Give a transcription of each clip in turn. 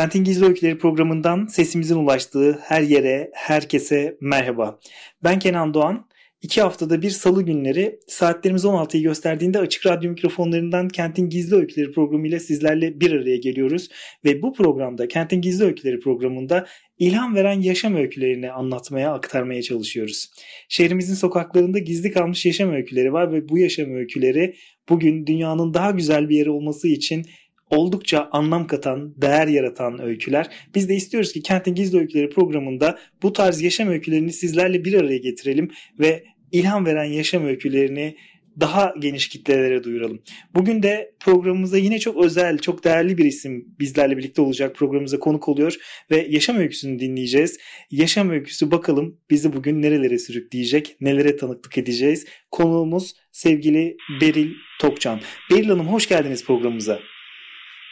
Kentin Gizli Öyküleri programından sesimizin ulaştığı her yere, herkese merhaba. Ben Kenan Doğan. İki haftada bir salı günleri saatlerimiz 16'yı gösterdiğinde açık radyo mikrofonlarından Kentin Gizli Öyküleri programıyla sizlerle bir araya geliyoruz. Ve bu programda Kentin Gizli Öyküleri programında ilham veren yaşam öykülerini anlatmaya, aktarmaya çalışıyoruz. Şehrimizin sokaklarında gizli kalmış yaşam öyküleri var ve bu yaşam öyküleri bugün dünyanın daha güzel bir yeri olması için oldukça anlam katan, değer yaratan öyküler. Biz de istiyoruz ki Kentin Gizli Öyküleri programında bu tarz yaşam öykülerini sizlerle bir araya getirelim ve ilham veren yaşam öykülerini daha geniş kitlelere duyuralım. Bugün de programımıza yine çok özel, çok değerli bir isim bizlerle birlikte olacak programımıza konuk oluyor ve yaşam öyküsünü dinleyeceğiz. Yaşam öyküsü bakalım bizi bugün nerelere sürükleyecek, nelere tanıklık edeceğiz. Konuğumuz sevgili Beril Tokcan. Beril Hanım hoş geldiniz programımıza.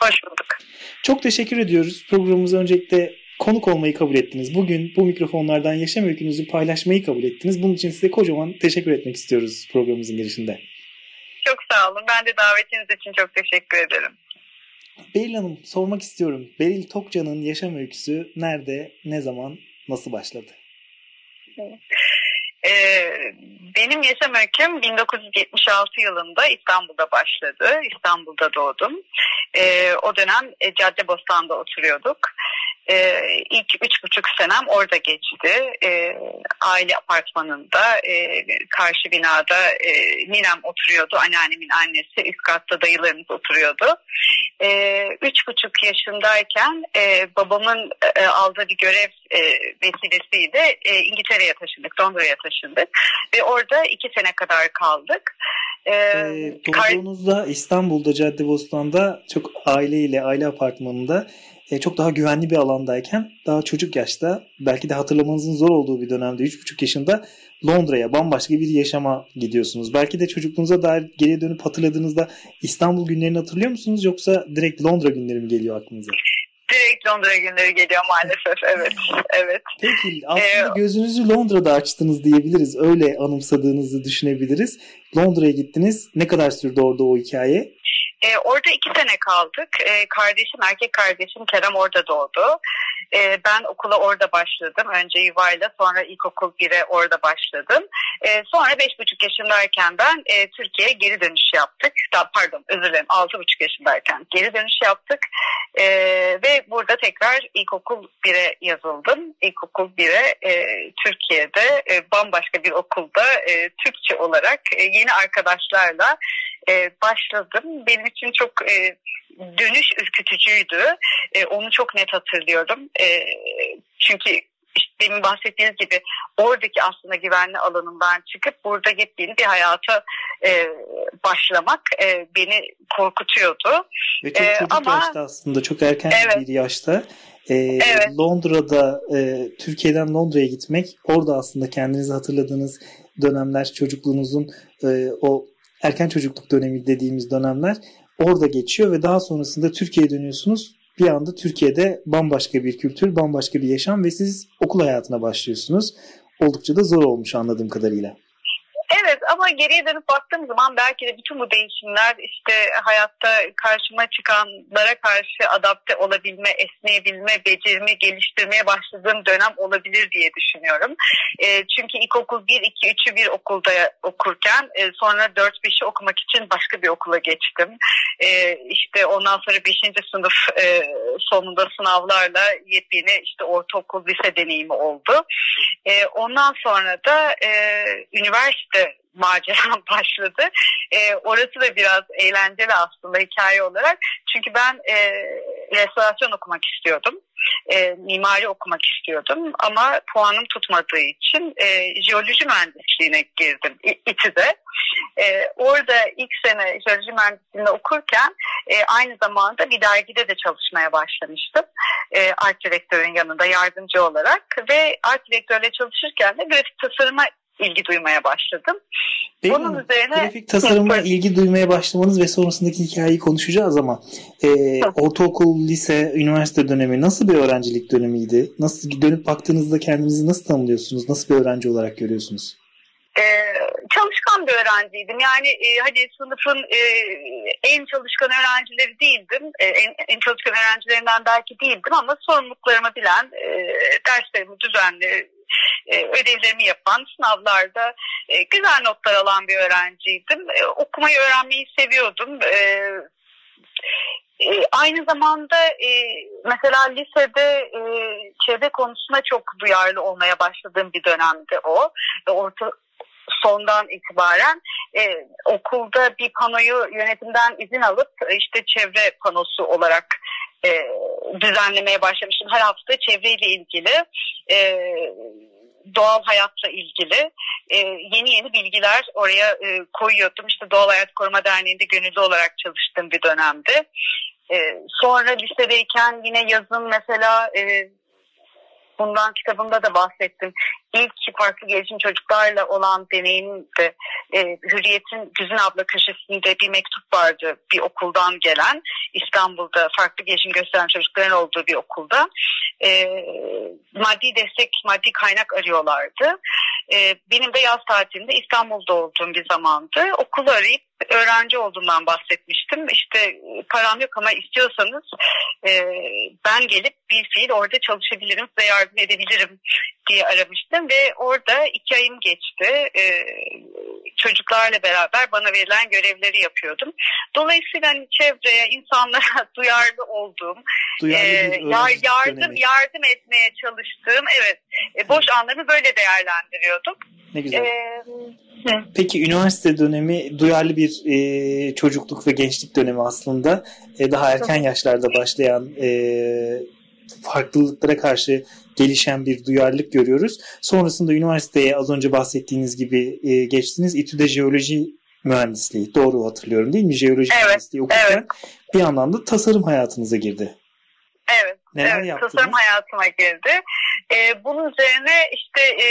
Hoş bulduk. Çok teşekkür ediyoruz. Programımıza öncelikle konuk olmayı kabul ettiniz. Bugün bu mikrofonlardan yaşam öykünüzü paylaşmayı kabul ettiniz. Bunun için size kocaman teşekkür etmek istiyoruz programımızın girişinde. Çok sağ olun. Ben de davetiniz için çok teşekkür ederim. Beril Hanım sormak istiyorum. Beril Tokcan'ın yaşam öyküsü nerede, ne zaman, nasıl başladı? Ee, benim yaşam öyküm 1976 yılında İstanbul'da başladı. İstanbul'da doğdum. Ee, o dönem e, Caddebostan'da oturuyorduk. Ee, ilk üç buçuk senem orada geçti. Ee, aile apartmanında, e, karşı binada e, ninem oturuyordu, anneannemin annesi, üst katta dayılarımız oturuyordu. Ee, üç buçuk yaşındayken e, babamın e, aldığı bir görev e, vesilesiyle e, İngiltere'ye taşındık, Londra'ya taşındık. Ve orada iki sene kadar kaldık. Ee, ee, doğduğunuzda İstanbul'da Caddebostan'da çok aileyle, aile apartmanında e, çok daha güvenli bir alandayken daha çocuk yaşta belki de hatırlamanızın zor olduğu bir dönemde 3,5 yaşında Londra'ya bambaşka bir yaşama gidiyorsunuz. Belki de çocukluğunuza dair geriye dönüp hatırladığınızda İstanbul günlerini hatırlıyor musunuz yoksa direkt Londra günleri mi geliyor aklınıza? Direkt Londra günleri geliyor maalesef. Evet. evet. Peki aslında ee, gözünüzü Londra'da açtınız diyebiliriz. Öyle anımsadığınızı düşünebiliriz. Londra'ya gittiniz. Ne kadar sürdü orada o hikaye? E, orada iki sene kaldık. E, kardeşim, erkek kardeşim Kerem orada doğdu. E, ben okula orada başladım. Önce yuvayla sonra ilkokul 1'e orada başladım. E, sonra beş buçuk yaşındayken ben e, Türkiye'ye geri dönüş yaptık. Da, pardon özür dilerim altı buçuk yaşındayken geri dönüş yaptık. E, ve burada tekrar ilkokul 1'e yazıldım. İlkokul 1'e e, Türkiye'de e, bambaşka bir okulda e, Türkçe olarak e, yeni arkadaşlarla e, başladım. Benim için çok e, dönüş ürkütücüydü. E, onu çok net hatırlıyorum. E, çünkü işte demin bahsettiğiniz gibi oradaki aslında güvenli alanından çıkıp burada yepyeni bir hayata e, başlamak e, beni korkutuyordu. Ve çok e, çocuk ama, yaşta aslında çok erken evet, bir yaşta e, evet. Londra'da e, Türkiye'den Londra'ya gitmek orada aslında kendinizi hatırladığınız dönemler çocukluğunuzun e, o erken çocukluk dönemi dediğimiz dönemler orada geçiyor ve daha sonrasında Türkiye'ye dönüyorsunuz. Bir anda Türkiye'de bambaşka bir kültür, bambaşka bir yaşam ve siz okul hayatına başlıyorsunuz. Oldukça da zor olmuş anladığım kadarıyla. Evet ama geriye dönüp baktığım zaman belki de bütün bu değişimler işte hayatta karşıma çıkanlara karşı adapte olabilme, esneyebilme, becerimi geliştirmeye başladığım dönem olabilir diye düşünüyorum. E, çünkü ilkokul 1, 2, 3'ü bir okulda okurken e, sonra 4-5'i okumak için başka bir okula geçtim. E, işte ondan sonra 5. sınıf e, sonunda sınavlarla yepyeni işte ortaokul, lise deneyimi oldu. E, ondan sonra da e, üniversite maceram başladı. E, orası da biraz eğlenceli aslında hikaye olarak. Çünkü ben e, restorasyon okumak istiyordum. E, mimari okumak istiyordum ama puanım tutmadığı için e, jeoloji mühendisliğine girdim İTÜ'de. E, orada ilk sene jeoloji mühendisliğinde okurken e, aynı zamanda bir dergide de çalışmaya başlamıştım. E, art direktörün yanında yardımcı olarak ve art direktörle çalışırken de grafik tasarıma ilgi duymaya başladım. Değil Bunun mi? üzerine grafik tasarıma ilgi duymaya başlamanız ve sonrasındaki hikayeyi konuşacağız ama e, ortaokul, lise, üniversite dönemi nasıl bir öğrencilik dönemiydi? Nasıl dönüp baktığınızda kendinizi nasıl tanımlıyorsunuz? Nasıl bir öğrenci olarak görüyorsunuz? Ee, çalışkan bir öğrenciydim. Yani e, hadi sınıfın e, en çalışkan öğrencileri değildim. E, en, en çalışkan öğrencilerinden belki değildim ama sorumluluklarımı bilen, e, derslerimi düzenli, e, ödevlerimi yapan, sınavlarda e, güzel notlar alan bir öğrenciydim. E, okumayı öğrenmeyi seviyordum. E, aynı zamanda mesela lisede çevre konusunda çok duyarlı olmaya başladığım bir dönemde o. Orta sondan itibaren e, okulda bir panoyu yönetimden izin alıp işte çevre panosu olarak e, düzenlemeye başlamıştım. Her hafta çevreyle ilgili e, doğal hayatla ilgili e, yeni yeni bilgiler oraya e, koyuyordum. İşte Doğal Hayat Koruma Derneği'nde gönüllü olarak çalıştığım bir dönemde. E, sonra lisedeyken yine yazın mesela e, bundan kitabımda da bahsettim. İlk farklı gelişim çocuklarla olan deneyimde e, Hürriyet'in Güzin abla köşesinde bir mektup vardı bir okuldan gelen İstanbul'da farklı gelişim gösteren çocukların olduğu bir okulda e, maddi destek, maddi kaynak arıyorlardı. E, benim de yaz tatilinde İstanbul'da olduğum bir zamandı. Okulu arayıp öğrenci olduğumdan bahsetmiştim. İşte param yok ama istiyorsanız e, ben gelip bir fiil orada çalışabilirim, size yardım edebilirim diye aramıştım ve orada iki ayım geçti. E, çocuklarla beraber bana verilen görevleri yapıyordum. Dolayısıyla hani çevreye, insanlara duyarlı olduğum, duyarlı e, yardım dönemi. yardım etmeye çalıştığım, evet, e, boş anlarımı böyle değerlendiriyordum. Ne güzel. E, Peki üniversite dönemi duyarlı bir e, çocukluk ve gençlik dönemi aslında. E, daha erken yaşlarda başlayan e, farklılıklara karşı gelişen bir duyarlılık görüyoruz. Sonrasında üniversiteye az önce bahsettiğiniz gibi e, geçtiniz. İTÜ'de jeoloji mühendisliği. Doğru hatırlıyorum değil mi? Jeoloji evet, mühendisliği okurken evet. bir yandan da tasarım hayatınıza girdi. Evet. Neler evet, tasarım hayatıma girdi. Ee, bunun üzerine işte e,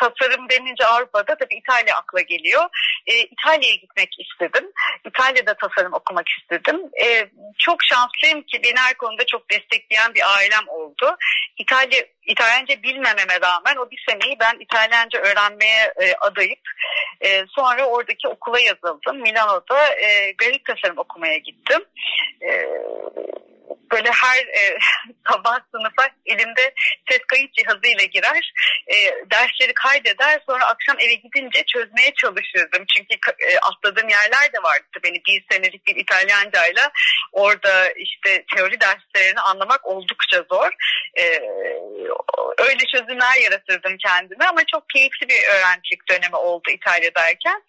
tasarım denince Avrupa'da tabii İtalya akla geliyor. E, İtalya'ya gitmek istedim. İtalya'da tasarım okumak istedim. E, çok şanslıyım ki beni her konuda çok destekleyen bir ailem oldu. İtalya İtalyanca bilmememe rağmen o bir seneyi ben İtalyanca öğrenmeye e, adayıp e, sonra oradaki okula yazıldım. Milano'da e, grafik tasarım okumaya gittim. E, böyle her e, sabah sınıfa elimde ses kayıt cihazıyla girer. E, dersleri kaydeder sonra akşam eve gidince çözmeye çalışırdım. Çünkü e, atladığım yerler de vardı. Beni bir senelik bir İtalyancayla orada işte teori derslerini anlamak oldukça zor. E, öyle çözümler yaratırdım kendime ama çok keyifli bir öğrencilik dönemi oldu İtalya'dayken.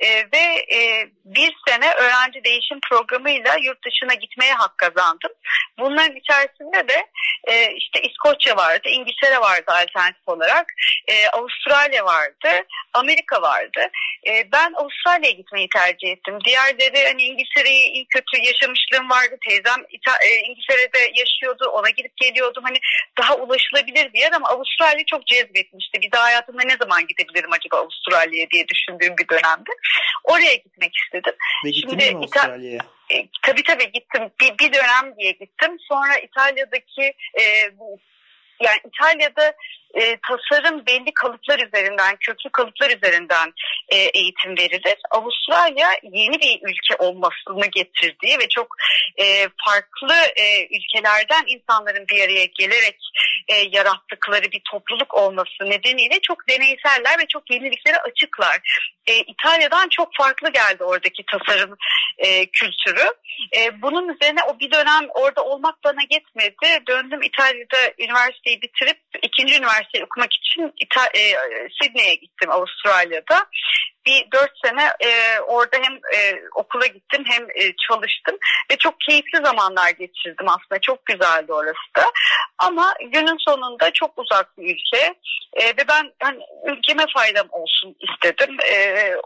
E, ve e, bir sene öğrenci değişim programıyla yurt dışına gitmeye hak kazandım. Bunların içerisinde de e, işte İskoçya vardı, İngiltere vardı alternatif olarak, e, Avustralya vardı, Amerika vardı. E, ben Avustralya'ya gitmeyi tercih ettim. Diğerleri hani İngiltere'yi iyi kötü yaşamışlığım vardı. Teyzem İta- e, İngiltere'de yaşıyordu, ona gidip geliyordum. Hani daha ulaşılabilir bir yer ama Avustralya çok cezbetmişti. Bir daha hayatımda ne zaman gidebilirim acaba Avustralya'ya diye düşündüğüm bir dönemde. Oraya gitmek istedim. Ve Şimdi Avustralya'ya? E, tabii tabii gittim. Bir, bir dönem diye gittim. Sonra İtalya'daki e, yani İtalya'da e, tasarım belli kalıplar üzerinden, köklü kalıplar üzerinden e, eğitim verilir. Avustralya yeni bir ülke olmasını getirdiği ve çok e, farklı e, ülkelerden insanların bir araya gelerek e, yarattıkları bir topluluk olması nedeniyle çok deneyseller ve çok yeniliklere açıklar. E, İtalya'dan çok farklı geldi oradaki tasarım e, kültürü. E, bunun üzerine o bir dönem orada olmak bana yetmedi. Döndüm İtalya'da üniversiteyi bitirip ikinci üniversite üniversite okumak için İta- e, Sydney'e gittim Avustralya'da. Bir dört sene e, orada hem e, okula gittim hem e, çalıştım ve çok keyifli zamanlar geçirdim aslında. Çok güzeldi orası da. Ama günün sonunda çok uzak bir ülke e, ve ben hani, ülkeme faydam olsun istedim. E,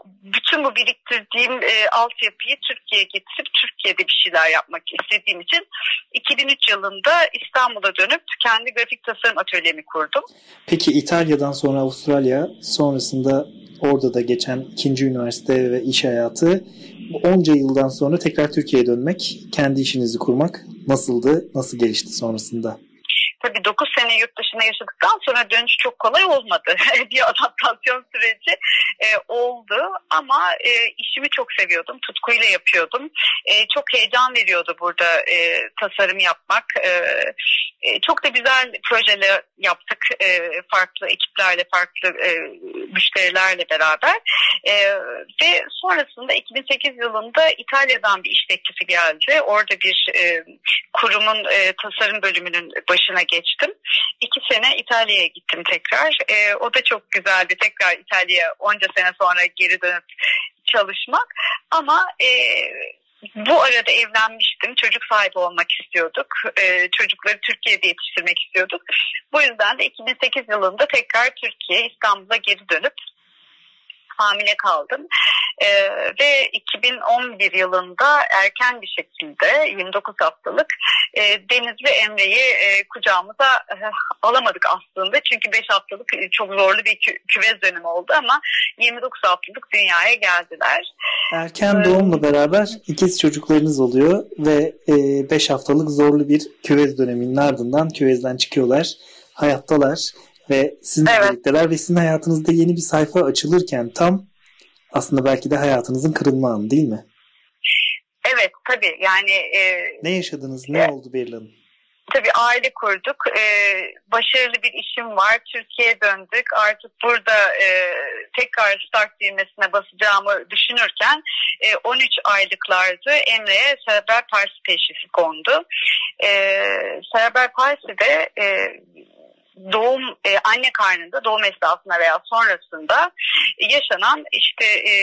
bütün bu biriktirdiğim e, altyapıyı Türkiye'ye getirip Türkiye'de bir şeyler yapmak istediğim için 2003 yılında İstanbul'a dönüp kendi grafik tasarım atölyemi kurdum. Peki İtalya'dan sonra Avustralya sonrasında orada da geçen ikinci üniversite ve iş hayatı onca yıldan sonra tekrar Türkiye'ye dönmek, kendi işinizi kurmak nasıldı, nasıl gelişti sonrasında? Tabii 9 sene yurt dışında yaşadıktan sonra dönüş çok kolay olmadı. bir adaptasyon süreci e, oldu ama e, işimi çok seviyordum. Tutkuyla yapıyordum. E, çok heyecan veriyordu burada e, tasarım yapmak. E, e, çok da güzel projeler yaptık. E, farklı ekiplerle, farklı e, müşterilerle beraber. E, ve sonrasında 2008 yılında İtalya'dan bir iş teklifi geldi. Orada bir e, kurumun e, tasarım bölümünün başına geçtim. İki sene İtalya'ya gittim tekrar. E, o da çok güzeldi. Tekrar İtalya'ya onca sene sonra geri dönüp çalışmak. Ama e, bu arada evlenmiştim. Çocuk sahibi olmak istiyorduk. Ee, çocukları Türkiye'de yetiştirmek istiyorduk. Bu yüzden de 2008 yılında tekrar Türkiye, İstanbul'a geri dönüp hamile kaldım. E, ve 2011 yılında erken bir şekilde 29 haftalık e, Deniz ve Emre'yi e, kucağımıza e, alamadık aslında. Çünkü 5 haftalık çok zorlu bir kü- küvez dönemi oldu ama 29 haftalık dünyaya geldiler. Erken ee, doğumla beraber ikiz çocuklarınız oluyor ve 5 e, haftalık zorlu bir küvez döneminin ardından küvezden çıkıyorlar. Hayattalar ve sizin evet. birlikteler ve sizin hayatınızda yeni bir sayfa açılırken tam aslında belki de hayatınızın kırılma anı değil mi? Evet tabii yani. E, ne yaşadınız? Ne e, oldu Beril Hanım? Tabii aile kurduk. E, başarılı bir işim var. Türkiye'ye döndük. Artık burada e, tekrar start düğmesine basacağımı düşünürken e, 13 aylıklardı. Emre'ye serebral palsi teşhisi kondu. E, serebral palsi de e, doğum e, anne karnında doğum esnasında veya sonrasında yaşanan işte e,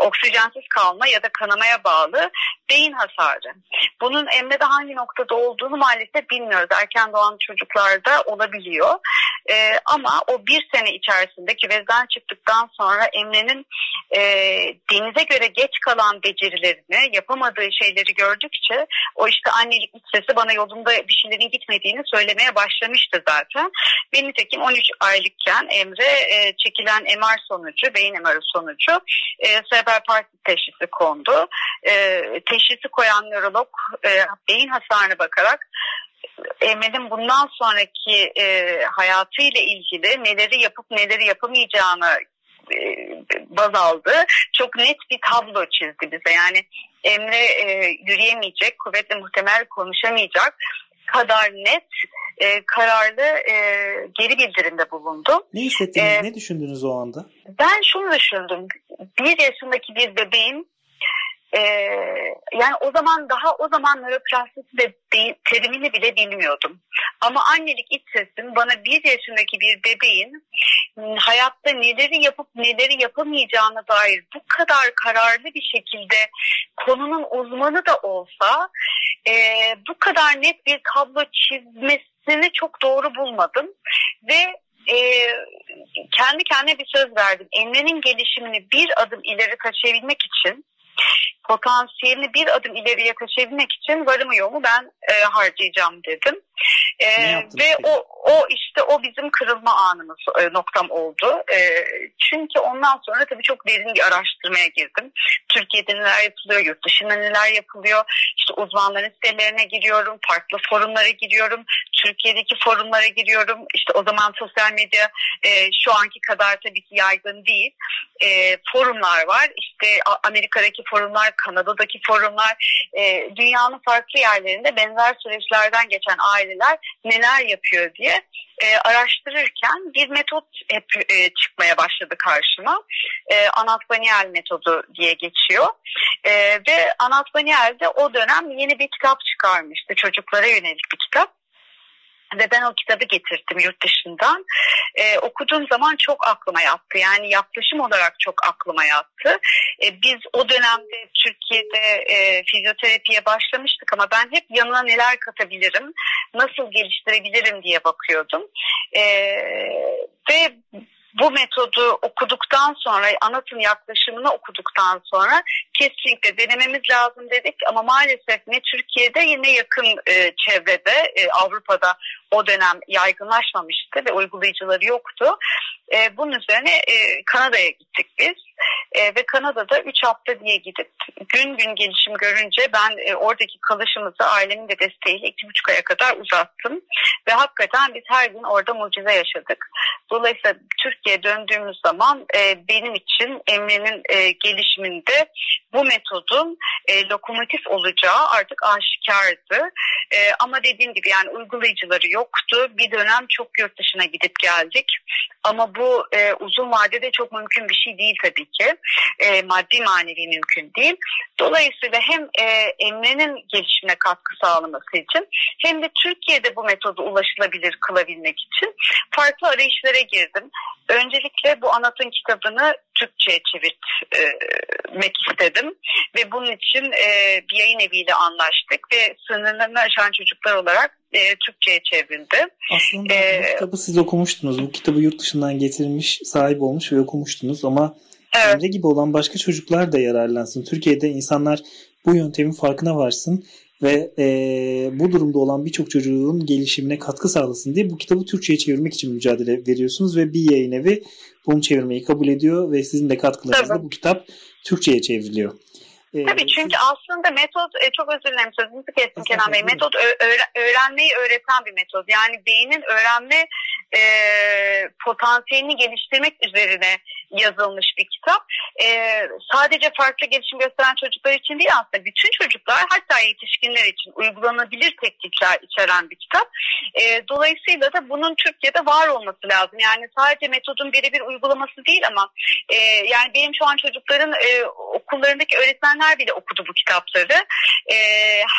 oksijensiz kalma ya da kanamaya bağlı beyin hasarı. Bunun Emre'de hangi noktada olduğunu maalesef bilmiyoruz. Erken doğan çocuklarda olabiliyor. E, ama o bir sene içerisinde küvezden çıktıktan sonra Emre'nin e, denize göre geç kalan becerilerini, yapamadığı şeyleri gördükçe o işte annelik sesi bana yolunda bir şeylerin gitmediğini söylemeye başlamıştı zaten. Ve nitekim 13 aylıkken Emre e, çekilen MR sonucu, beyin MR sonucu e, serebral parti teşhisi kondu. E, teşhisi koyan nörolog e, beyin hasarına bakarak Emre'nin bundan sonraki e, hayatıyla ilgili neleri yapıp neleri yapamayacağını e, baz aldı. Çok net bir tablo çizdi bize. Yani Emre e, yürüyemeyecek, kuvvetle muhtemel konuşamayacak kadar net e, kararlı e, geri bildirimde bulundu. Ne hissettiniz, e, ne düşündünüz o anda? Ben şunu düşündüm. Bir yaşındaki bir bebeğin ee, yani o zaman daha o zaman nöroplastisi de terimini bile bilmiyordum. Ama annelik iç sesim bana bir yaşındaki bir bebeğin hayatta neleri yapıp neleri yapamayacağına dair bu kadar kararlı bir şekilde konunun uzmanı da olsa e, bu kadar net bir tablo çizmesini çok doğru bulmadım. Ve e, kendi kendine bir söz verdim. Emre'nin gelişimini bir adım ileri taşıyabilmek için potansiyelini bir adım ileriye taşıyabilmek için varımı yoğumu ben e, harcayacağım dedim. E, ve o, o işte o bizim kırılma anımız e, noktam oldu. E, çünkü ondan sonra tabii çok derin bir araştırmaya girdim. Türkiye'de neler yapılıyor, yurt dışında neler yapılıyor. İşte uzmanların sitelerine giriyorum, farklı forumlara giriyorum. Türkiye'deki forumlara giriyorum. İşte o zaman sosyal medya e, şu anki kadar tabii ki yaygın değil. E, forumlar var. İşte Amerika'daki forumlar, Kanada'daki forumlar, e, dünyanın farklı yerlerinde benzer süreçlerden geçen aileler neler yapıyor diye e, araştırırken bir metot hep e, çıkmaya başladı karşıma. E, Anatbaniel metodu diye geçiyor. E, ve Anatbaniel de o dönem yeni bir kitap çıkarmıştı. Çocuklara yönelik bir kitap. Ve ben o kitabı getirdim yurt dışından. Ee, okuduğum zaman çok aklıma yattı. Yani yaklaşım olarak çok aklıma yattı. Ee, biz o dönemde Türkiye'de e, fizyoterapiye başlamıştık ama ben hep yanına neler katabilirim, nasıl geliştirebilirim diye bakıyordum. Ee, ve bu metodu okuduktan sonra, anlatım yaklaşımını okuduktan sonra kesinlikle denememiz lazım dedik. Ama maalesef ne Türkiye'de ne yakın e, çevrede, e, Avrupa'da o dönem yaygınlaşmamıştı ve uygulayıcıları yoktu. E, bunun üzerine e, Kanada'ya gittik biz. E, ve Kanada'da 3 hafta diye gidip gün gün gelişim görünce ben e, oradaki kalışımızı ailemin de desteğiyle 2,5 aya kadar uzattım. Ve hakikaten biz her gün orada mucize yaşadık. Dolayısıyla Türkiye'ye döndüğümüz zaman e, benim için Emre'nin e, gelişiminde bu metodun e, lokomotif olacağı artık aşikardı. E, ama dediğim gibi yani uygulayıcıları yoktu. Bir dönem çok yurt dışına gidip geldik. Ama bu e, uzun vadede çok mümkün bir şey değil tabii ki. E, maddi manevi mümkün değil. Dolayısıyla hem e, Emre'nin gelişimine katkı sağlaması için hem de Türkiye'de bu metodu ulaşılabilir kılabilmek için farklı arayışlara girdim. Öncelikle bu anlatın kitabını Türkçe'ye çevirmek istedim ve bunun için e, bir yayın eviyle anlaştık ve sınırlarını aşan çocuklar olarak e, Türkçe'ye çevrildi. Aslında ee, bu kitabı siz okumuştunuz. Bu kitabı yurt dışından getirmiş, sahip olmuş ve okumuştunuz ama evet. Emre gibi olan başka çocuklar da yararlansın. Türkiye'de insanlar bu yöntemin farkına varsın ve e, bu durumda olan birçok çocuğun gelişimine katkı sağlasın diye bu kitabı Türkçe'ye çevirmek için mücadele veriyorsunuz ve bir yayın evi bunu çevirmeyi kabul ediyor ve sizin de katkılarınızla bu kitap Türkçe'ye çevriliyor. Ee, Tabii çünkü aslında metot e, çok özür dilerim sözünüzü kestim Kenan Bey. Metot öğrenmeyi öğreten bir metot. Yani beynin öğrenme e, potansiyelini geliştirmek üzerine yazılmış bir kitap. E, sadece farklı gelişim gösteren çocuklar için değil aslında bütün çocuklar hatta yetişkinler için uygulanabilir teknikler içeren bir kitap. E, dolayısıyla da bunun Türkiye'de var olması lazım. Yani sadece metodun birebir uygulaması değil ama e, yani benim şu an çocukların e, okullarındaki öğretmenler bile okudu bu kitapları. E,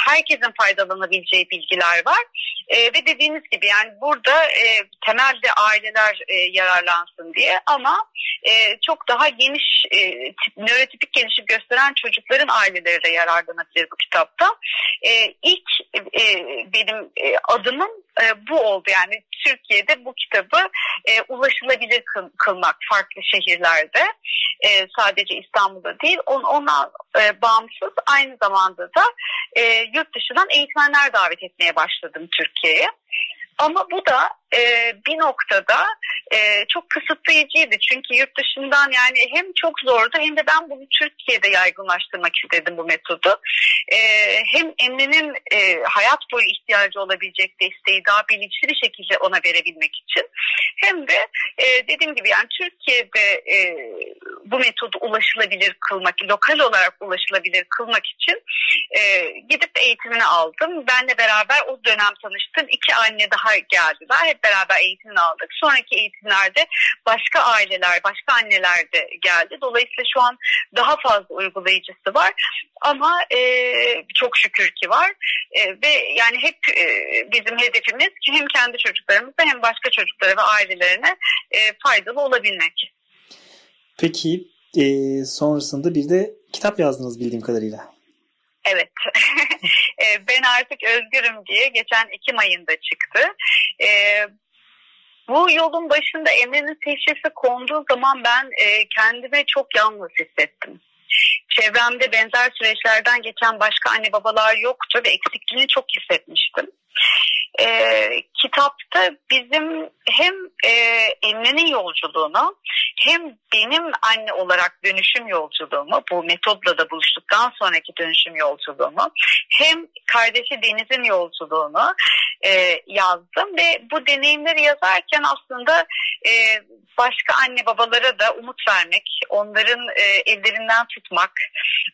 herkesin faydalanabileceği bilgiler var. E, ve dediğiniz gibi yani burada e, temelde aileler e, yararlansın diye ama e, çok daha geniş e, tip, nörotipik gelişim gösteren çocukların aileleri de yararlanabilir bu kitapta. E, ilk e, benim e, adımım e, bu oldu yani Türkiye'de bu kitabı e, ulaşılabilir kıl, kılmak farklı şehirlerde e, sadece İstanbul'da değil on, ona e, bağımsız aynı zamanda da e, yurt dışından eğitmenler davet etmeye başladım Türkiye'ye. Ama bu da e, bir noktada e, çok kısıtlayıcıydı. Çünkü yurt dışından yani hem çok zordu hem de ben bunu Türkiye'de yaygınlaştırmak istedim bu metodu. E, hem Emre'nin e, hayat boyu ihtiyacı olabilecek desteği daha bilinçli bir şekilde ona verebilmek için hem de e, dediğim gibi yani Türkiye'de e, bu metodu ulaşılabilir kılmak, lokal olarak ulaşılabilir kılmak için e, gidip eğitimini aldım. Benle beraber o dönem tanıştığım iki anne daha geldiler. Hep beraber eğitimini aldık. Sonraki eğitimlerde başka aileler, başka anneler de geldi. Dolayısıyla şu an daha fazla uygulayıcısı var. Ama e, çok şükür ki var. E, ve yani hep e, bizim hedefimiz ki hem kendi çocuklarımıza hem başka çocuklara ve ailelerine e, faydalı olabilmek. Peki e, sonrasında bir de kitap yazdınız bildiğim kadarıyla. Evet. E, ben artık özgürüm diye geçen Ekim ayında çıktı. E, bu yolun başında Emre'nin teşhisi konduğu zaman ben e, kendime çok yalnız hissettim. Çevremde benzer süreçlerden geçen başka anne babalar yoktu ve eksikliğini çok hissetmiştim e, kitapta bizim hem e, Emre'nin yolculuğunu hem benim anne olarak dönüşüm yolculuğumu bu metodla da buluştuktan sonraki dönüşüm yolculuğumu hem kardeşi Deniz'in yolculuğunu e, yazdım ve bu deneyimleri yazarken aslında e, başka anne babalara da umut vermek, onların e, ellerinden tutmak,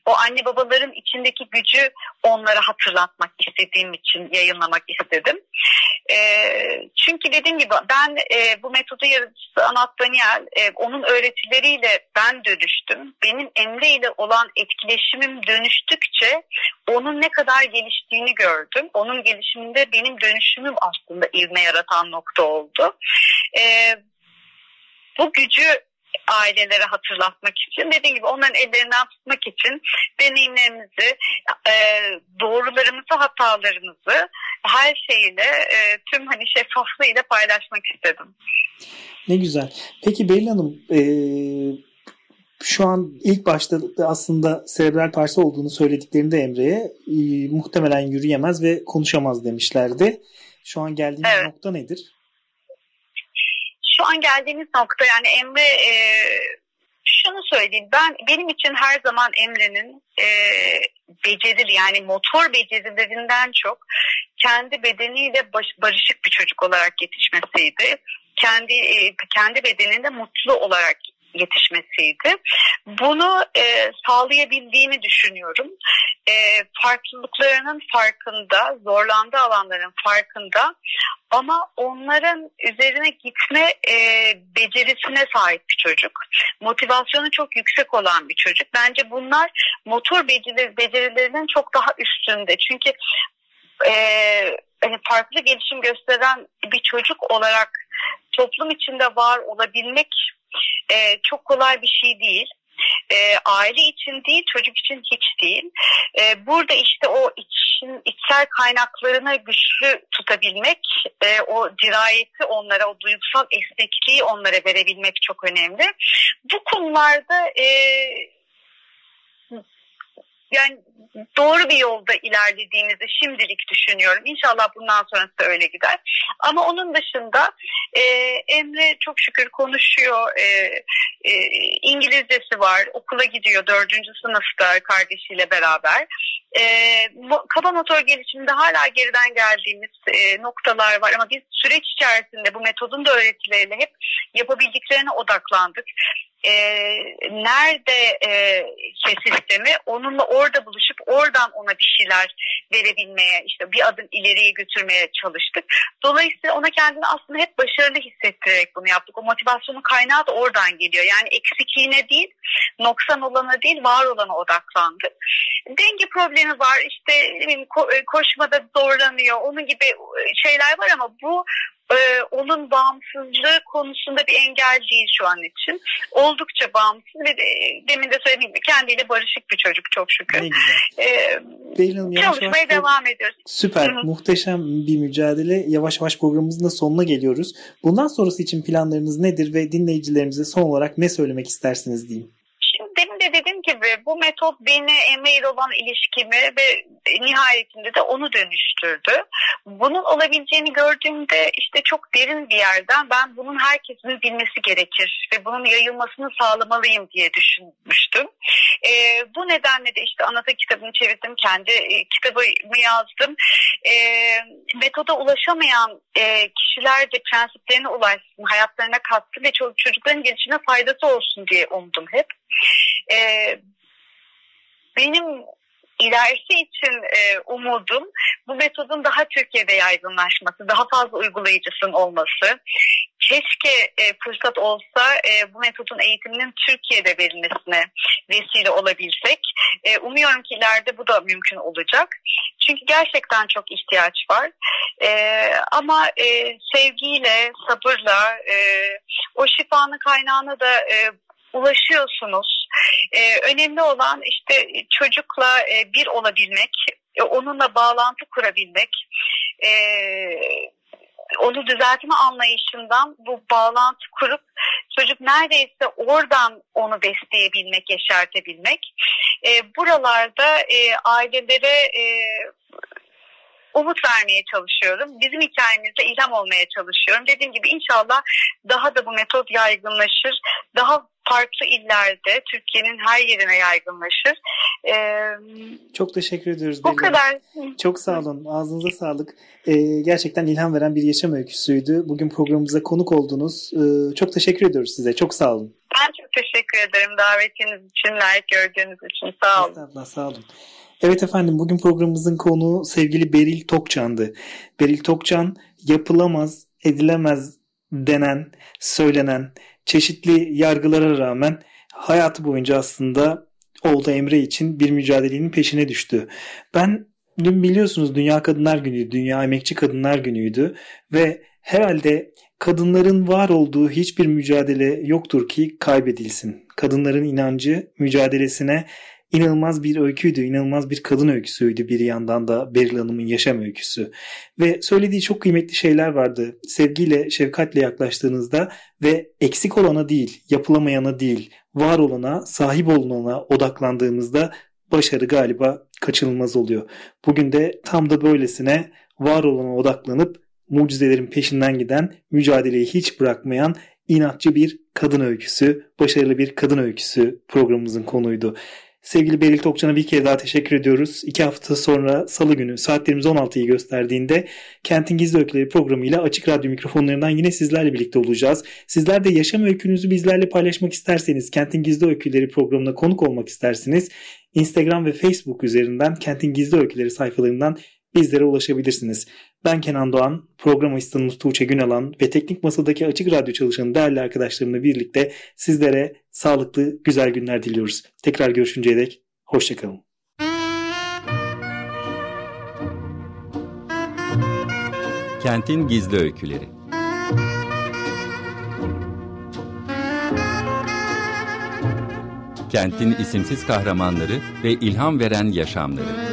o anne babaların içindeki gücü onlara hatırlatmak istediğim için yayınlamak istedim. E, çünkü dediğim gibi ben e, bu metodu yaratıcısı Anat Daniel e, onun öğretileriyle ben dönüştüm. Benim Emre ile olan etkileşimim dönüştükçe onun ne kadar geliştiğini gördüm. Onun gelişiminde benim dönüşümüm aslında ivme yaratan nokta oldu. E, bu gücü ailelere hatırlatmak için dediğim gibi onların ellerinden tutmak için deneyimlerimizi, e, doğrularımızı, hatalarımızı her şeyiyle e, tüm hani şeffaflığıyla paylaşmak istedim. Ne güzel. Peki Beril Hanım e, şu an ilk başta aslında serebral parsi olduğunu söylediklerinde Emre'ye e, muhtemelen yürüyemez ve konuşamaz demişlerdi. Şu an geldiğimiz evet. nokta nedir? Şu an geldiğimiz nokta yani Emre e, şunu söyleyeyim ben benim için her zaman Emre'nin e, becerili yani motor becerilerinden çok kendi bedeniyle baş, barışık bir çocuk olarak yetişmesiydi. Kendi e, kendi bedeninde mutlu olarak yetişmesiydi. Bunu e, sağlayabildiğini düşünüyorum. E, farklılıklarının farkında, zorlandığı alanların farkında ama onların üzerine gitme e, becerisine sahip bir çocuk. Motivasyonu çok yüksek olan bir çocuk. Bence bunlar motor beceri, becerilerinin çok daha üstünde. Çünkü e, hani farklı gelişim gösteren bir çocuk olarak toplum içinde var olabilmek e, çok kolay bir şey değil. E, aile için değil, çocuk için hiç değil. E, burada işte o için içsel kaynaklarını güçlü tutabilmek, e, o dirayeti onlara, o duygusal esnekliği onlara verebilmek çok önemli. Bu konularda e, yani doğru bir yolda ilerlediğimizi şimdilik düşünüyorum. İnşallah bundan sonrası da öyle gider. Ama onun dışında e, Emre çok şükür konuşuyor. E, e, İngilizcesi var. Okula gidiyor dördüncü sınıfta kardeşiyle beraber. E, kaba motor gelişiminde hala geriden geldiğimiz e, noktalar var ama biz süreç içerisinde bu metodun da öğretileriyle hep yapabildiklerine odaklandık e, nerede e, şey sistemi onunla orada buluşup oradan ona bir şeyler verebilmeye işte bir adım ileriye götürmeye çalıştık. Dolayısıyla ona kendini aslında hep başarılı hissettirerek bunu yaptık. O motivasyonun kaynağı da oradan geliyor. Yani eksikliğine değil, noksan olana değil, var olana odaklandı. Denge problemi var. İşte ko- koşmada zorlanıyor. Onun gibi şeyler var ama bu e, onun bağımsızlığı konusunda bir engel değil şu an için. Oldukça bağımsız ve de, demin de söylediğim gibi kendiyle barışık bir çocuk çok şükür. Ne güzel. Ee, çalışmaya yavaş devam ediyoruz. Süper. Hı-hı. Muhteşem bir mücadele. Yavaş yavaş programımızın da sonuna geliyoruz. Bundan sonrası için planlarınız nedir ve dinleyicilerimize son olarak ne söylemek istersiniz diyeyim demin de dediğim gibi bu metot beni Emre olan ilişkimi ve nihayetinde de onu dönüştürdü. Bunun olabileceğini gördüğümde işte çok derin bir yerden ben bunun herkesin bilmesi gerekir ve bunun yayılmasını sağlamalıyım diye düşünmüştüm. E, bu nedenle de işte anata kitabını çevirdim, kendi e, kitabımı yazdım. E, metoda ulaşamayan e, kişiler de prensiplerine ulaşsın, hayatlarına kattı ve çocukların gelişine faydası olsun diye umdum hep. E, benim ilerisi için e, umudum bu metodun daha Türkiye'de yaygınlaşması, daha fazla uygulayıcısının olması. Keşke e, fırsat olsa e, bu metodun eğitiminin Türkiye'de verilmesine vesile olabilsek. E, umuyorum ki ileride bu da mümkün olacak. Çünkü gerçekten çok ihtiyaç var. E, ama e, sevgiyle, sabırla e, o şifanın kaynağına da e, ulaşıyorsunuz. Ee, önemli olan işte çocukla e, bir olabilmek, e, onunla bağlantı kurabilmek, e, onu düzeltme anlayışından bu bağlantı kurup çocuk neredeyse oradan onu besleyebilmek, yaşartabilmek. E, buralarda e, ailelere e, umut vermeye çalışıyorum. Bizim hikayemizde ilham olmaya çalışıyorum. Dediğim gibi inşallah daha da bu metot yaygınlaşır. Daha farklı illerde Türkiye'nin her yerine yaygınlaşır. Ee, Çok teşekkür ediyoruz. Bu kadar. Çok sağ olun. Ağzınıza sağlık. Ee, gerçekten ilham veren bir yaşam öyküsüydü. Bugün programımıza konuk oldunuz. Ee, çok teşekkür ediyoruz size. Çok sağ olun. Ben çok teşekkür ederim davetiniz için, layık gördüğünüz için. Sağ olun. Estağfurullah, sağ olun. Evet efendim bugün programımızın konuğu sevgili Beril Tokcan'dı. Beril Tokcan yapılamaz, edilemez denen, söylenen çeşitli yargılara rağmen hayatı boyunca aslında Olda Emre için bir mücadelenin peşine düştü. Ben dün biliyorsunuz Dünya Kadınlar Günü'ydü, Dünya Emekçi Kadınlar Günü'ydü ve herhalde kadınların var olduğu hiçbir mücadele yoktur ki kaybedilsin. Kadınların inancı mücadelesine inanılmaz bir öyküydü, inanılmaz bir kadın öyküsüydü bir yandan da Beril Hanım'ın yaşam öyküsü. Ve söylediği çok kıymetli şeyler vardı. Sevgiyle, şefkatle yaklaştığınızda ve eksik olana değil, yapılamayana değil, var olana, sahip olunana odaklandığımızda başarı galiba kaçınılmaz oluyor. Bugün de tam da böylesine var olana odaklanıp mucizelerin peşinden giden, mücadeleyi hiç bırakmayan inatçı bir kadın öyküsü, başarılı bir kadın öyküsü programımızın konuydu. Sevgili Beril Tokcan'a bir kere daha teşekkür ediyoruz. İki hafta sonra salı günü saatlerimiz 16'yı gösterdiğinde Kentin Gizli Öyküleri programıyla Açık Radyo mikrofonlarından yine sizlerle birlikte olacağız. Sizler de yaşam öykünüzü bizlerle paylaşmak isterseniz, Kentin Gizli Öyküleri programına konuk olmak isterseniz Instagram ve Facebook üzerinden Kentin Gizli Öyküleri sayfalarından bizlere ulaşabilirsiniz. Ben Kenan Doğan, program asistanımız Tuğçe Günalan ve teknik masadaki Açık Radyo çalışan değerli arkadaşlarımla birlikte sizlere sağlıklı, güzel günler diliyoruz. Tekrar görüşünceye dek hoşçakalın. Kentin Gizli Öyküleri Kentin isimsiz kahramanları ve ilham veren yaşamları.